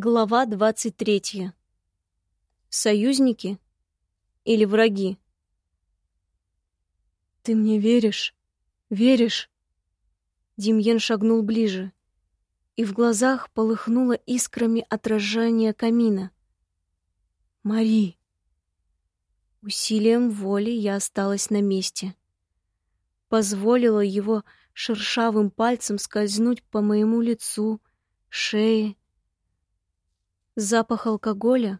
Глава 23. Союзники или враги? Ты мне веришь? Веришь? Демьен шагнул ближе, и в глазах полыхнуло искрами отражение камина. Мари. Усилием воли я осталась на месте. Позволила его шершавым пальцем скользнуть по моему лицу, шее, Запах алкоголя,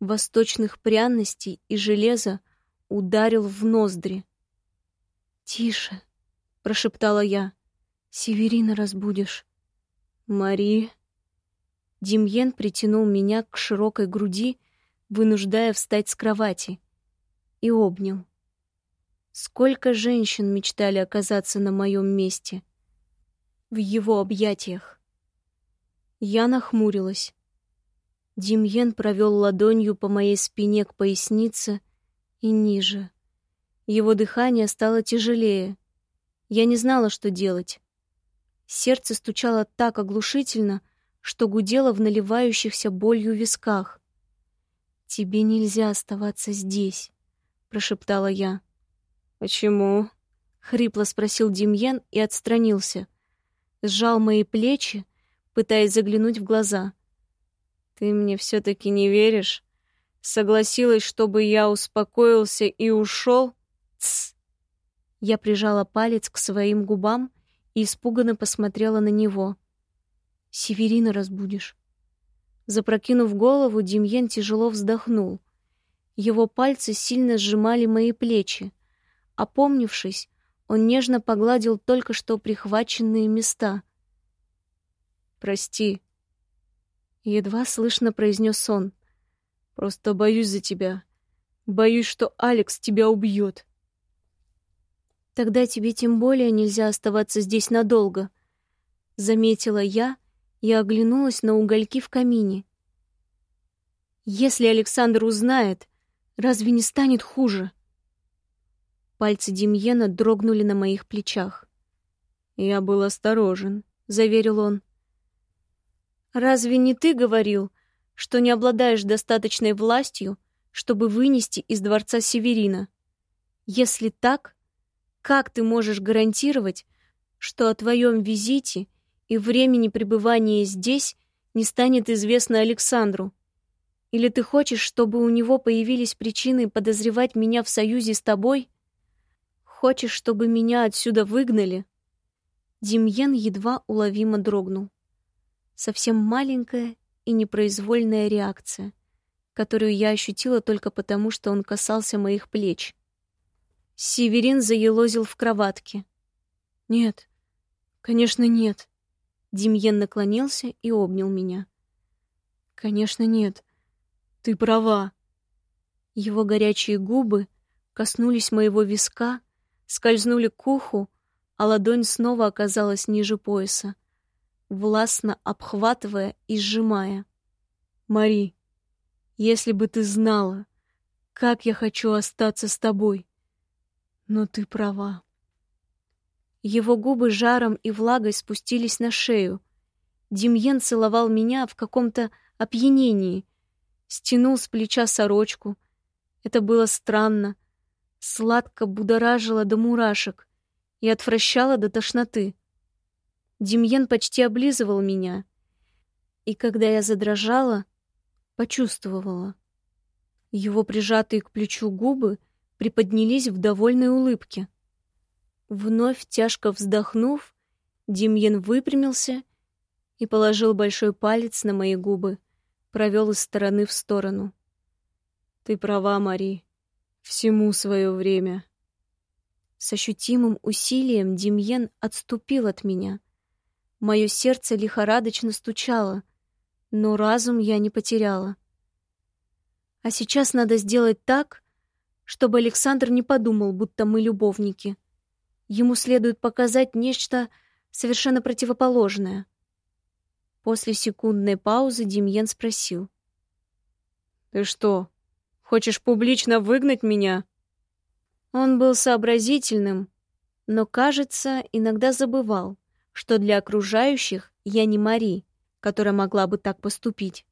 восточных пряностей и железа ударил в ноздри. «Тише!» — прошептала я. «Северина разбудишь». «Мари...» Демьен притянул меня к широкой груди, вынуждая встать с кровати, и обнял. Сколько женщин мечтали оказаться на моем месте, в его объятиях. Я нахмурилась. Демьен провел ладонью по моей спине к пояснице и ниже. Его дыхание стало тяжелее. Я не знала, что делать. Сердце стучало так оглушительно, что гудело в наливающихся болью висках. «Тебе нельзя оставаться здесь», — прошептала я. «Почему?» — хрипло спросил Демьен и отстранился. Сжал мои плечи, пытаясь заглянуть в глаза. Ты мне все-таки не веришь? Согласилась, чтобы я успокоился и ушел? Тсс! Я прижала палец к своим губам и испуганно посмотрела на него. Северина разбудишь. Запрокинув голову, Демьен тяжело вздохнул. Его пальцы сильно сжимали мои плечи. Опомнившись, он нежно погладил только что прихваченные места. «Прости», Едва слышно произнес он. «Просто боюсь за тебя. Боюсь, что Алекс тебя убьет». «Тогда тебе тем более нельзя оставаться здесь надолго», — заметила я и оглянулась на угольки в камине. «Если Александр узнает, разве не станет хуже?» Пальцы Демьена дрогнули на моих плечах. «Я был осторожен», — заверил он. Разве не ты говорил, что не обладаешь достаточной властью, чтобы вынести из дворца Северина? Если так, как ты можешь гарантировать, что о твоем визите и времени пребывания здесь не станет известно Александру? Или ты хочешь, чтобы у него появились причины подозревать меня в союзе с тобой? Хочешь, чтобы меня отсюда выгнали?» Демьен едва уловимо дрогнул совсем маленькая и непроизвольная реакция, которую я ощутила только потому, что он касался моих плеч. Северин заелозил в кроватке. «Нет, конечно, нет». Демьен наклонился и обнял меня. «Конечно, нет. Ты права». Его горячие губы коснулись моего виска, скользнули к уху, а ладонь снова оказалась ниже пояса властно обхватывая и сжимая. «Мари, если бы ты знала, как я хочу остаться с тобой. Но ты права». Его губы жаром и влагой спустились на шею. Демьен целовал меня в каком-то опьянении, стянул с плеча сорочку. Это было странно, сладко будоражило до мурашек и отвращало до тошноты. Демьен почти облизывал меня. И когда я задрожала, почувствовала. Его прижатые к плечу губы приподнялись в довольной улыбке. Вновь тяжко вздохнув, Демьен выпрямился и положил большой палец на мои губы, провел из стороны в сторону. «Ты права, Мари. Всему свое время». С ощутимым усилием Демьен отступил от меня — Мое сердце лихорадочно стучало, но разум я не потеряла. А сейчас надо сделать так, чтобы Александр не подумал, будто мы любовники. Ему следует показать нечто совершенно противоположное. После секундной паузы Демьен спросил. «Ты что, хочешь публично выгнать меня?» Он был сообразительным, но, кажется, иногда забывал что для окружающих я не Мари, которая могла бы так поступить.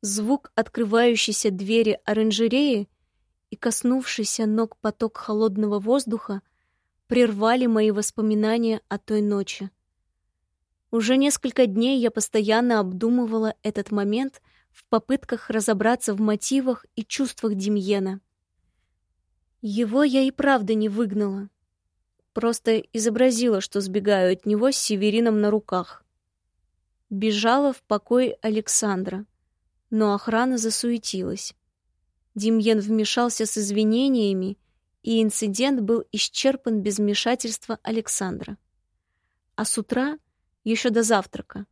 Звук открывающейся двери оранжереи и коснувшийся ног поток холодного воздуха прервали мои воспоминания о той ночи. Уже несколько дней я постоянно обдумывала этот момент в попытках разобраться в мотивах и чувствах Демьена. Его я и правда не выгнала. Просто изобразила, что сбегаю от него с Северином на руках. Бежала в покой Александра, но охрана засуетилась. Демьен вмешался с извинениями, и инцидент был исчерпан без вмешательства Александра. А с утра, еще до завтрака,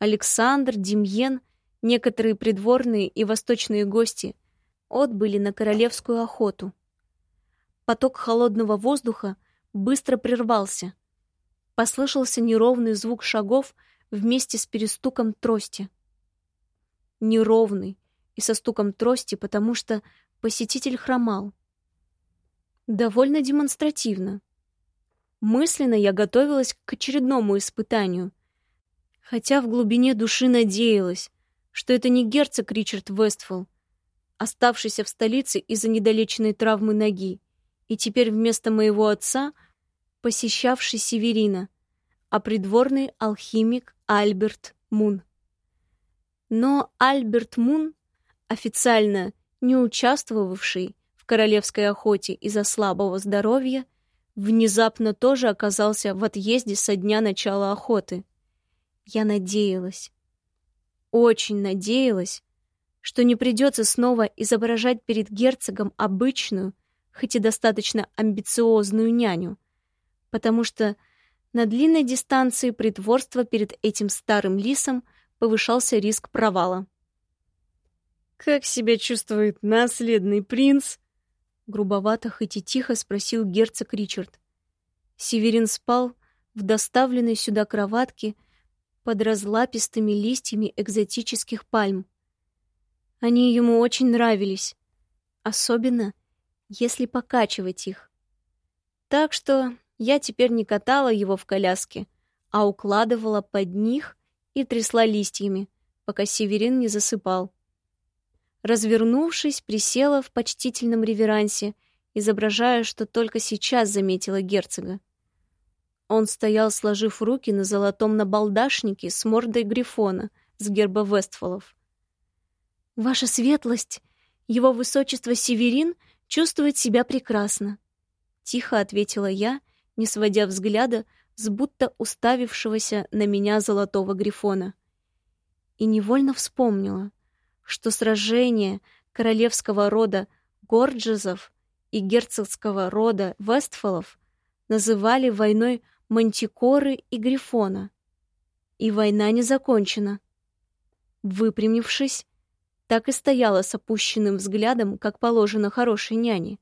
Александр, Демьен, некоторые придворные и восточные гости отбыли на королевскую охоту. Поток холодного воздуха быстро прервался. Послышался неровный звук шагов вместе с перестуком трости. Неровный и со стуком трости, потому что посетитель хромал. Довольно демонстративно. Мысленно я готовилась к очередному испытанию, хотя в глубине души надеялась, что это не герцог Ричард Вестфол, оставшийся в столице из-за недолеченной травмы ноги, и теперь вместо моего отца посещавший Северина, а придворный алхимик Альберт Мун. Но Альберт Мун, официально не участвовавший в королевской охоте из-за слабого здоровья, внезапно тоже оказался в отъезде со дня начала охоты. Я надеялась, очень надеялась, что не придется снова изображать перед герцогом обычную, хоть и достаточно амбициозную няню, потому что на длинной дистанции притворства перед этим старым лисом повышался риск провала. «Как себя чувствует наследный принц?» Грубовато, хоть и тихо спросил герцог Ричард. Северин спал в доставленной сюда кроватке под разлапистыми листьями экзотических пальм. Они ему очень нравились, особенно если покачивать их. Так что я теперь не катала его в коляске, а укладывала под них и трясла листьями, пока Северин не засыпал. Развернувшись, присела в почтительном реверансе, изображая, что только сейчас заметила герцога. Он стоял, сложив руки на золотом набалдашнике с мордой грифона с герба Вестфолов. «Ваша светлость, его высочество Северин чувствует себя прекрасно», — тихо ответила я, не сводя взгляда с будто уставившегося на меня золотого грифона. И невольно вспомнила — что сражение королевского рода Горджезов и герцогского рода Вестфолов называли войной Мантикоры и Грифона. И война не закончена. Выпрямившись, так и стояла с опущенным взглядом, как положено хорошей няне.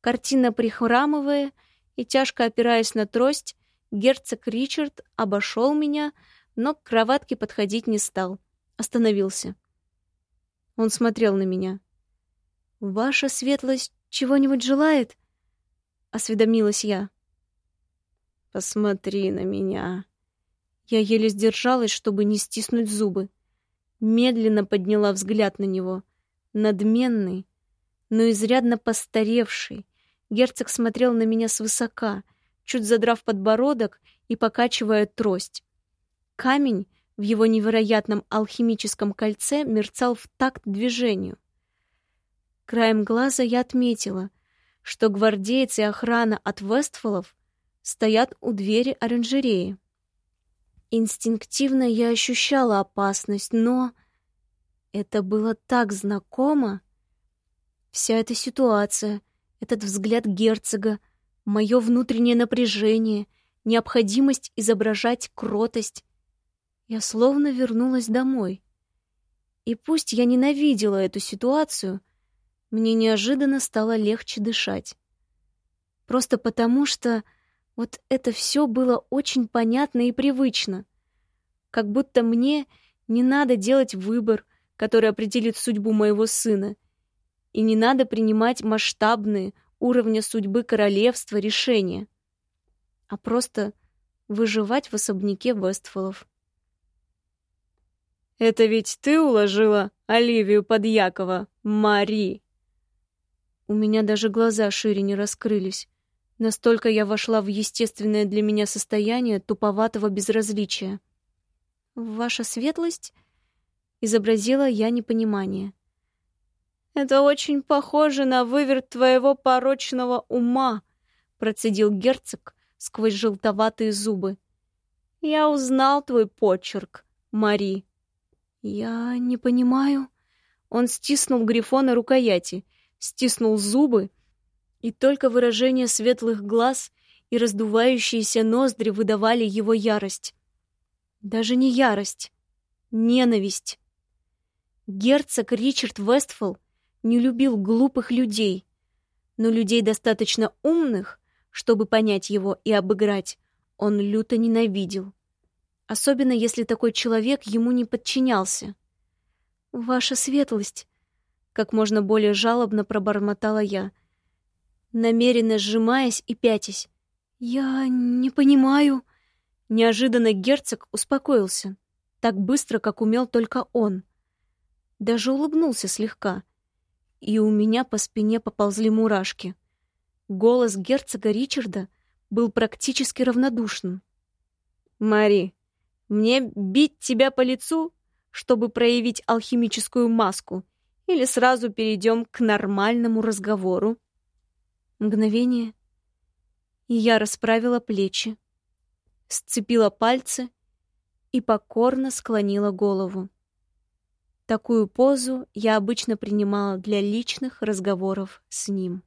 Картина прихрамывая и тяжко опираясь на трость, герцог Ричард обошел меня, но к кроватке подходить не стал. Остановился. Он смотрел на меня. «Ваша светлость чего-нибудь желает?» — осведомилась я. «Посмотри на меня». Я еле сдержалась, чтобы не стиснуть зубы. Медленно подняла взгляд на него. Надменный, но изрядно постаревший. Герцог смотрел на меня свысока, чуть задрав подбородок и покачивая трость. Камень в его невероятном алхимическом кольце мерцал в такт движению. Краем глаза я отметила, что гвардейцы и охрана от Вестфолов стоят у двери оранжереи. Инстинктивно я ощущала опасность, но это было так знакомо. Вся эта ситуация, этот взгляд герцога, мое внутреннее напряжение, необходимость изображать кротость, я словно вернулась домой. И пусть я ненавидела эту ситуацию, мне неожиданно стало легче дышать. Просто потому, что вот это все было очень понятно и привычно. Как будто мне не надо делать выбор, который определит судьбу моего сына, и не надо принимать масштабные уровня судьбы королевства решения, а просто выживать в особняке Вестфолов. Это ведь ты уложила Оливию Подьякова, Мари. У меня даже глаза шире не раскрылись. Настолько я вошла в естественное для меня состояние туповатого безразличия. «Ваша светлость?» — изобразила я непонимание. «Это очень похоже на выверт твоего порочного ума», — процедил герцог сквозь желтоватые зубы. «Я узнал твой почерк, Мари». «Я не понимаю». Он стиснул Грифона рукояти, стиснул зубы, и только выражение светлых глаз и раздувающиеся ноздри выдавали его ярость. Даже не ярость, ненависть. Герцог Ричард Вестфол не любил глупых людей, но людей достаточно умных, чтобы понять его и обыграть, он люто ненавидел. Особенно если такой человек ему не подчинялся. «Ваша светлость!» — как можно более жалобно пробормотала я, намеренно сжимаясь и пятясь. «Я не понимаю...» Неожиданно герцог успокоился, так быстро, как умел только он. Даже улыбнулся слегка, и у меня по спине поползли мурашки. Голос герцога Ричарда был практически равнодушным. «Мари, мне бить тебя по лицу, чтобы проявить алхимическую маску, или сразу перейдем к нормальному разговору?» Мгновение, и я расправила плечи, сцепила пальцы и покорно склонила голову. Такую позу я обычно принимала для личных разговоров с ним.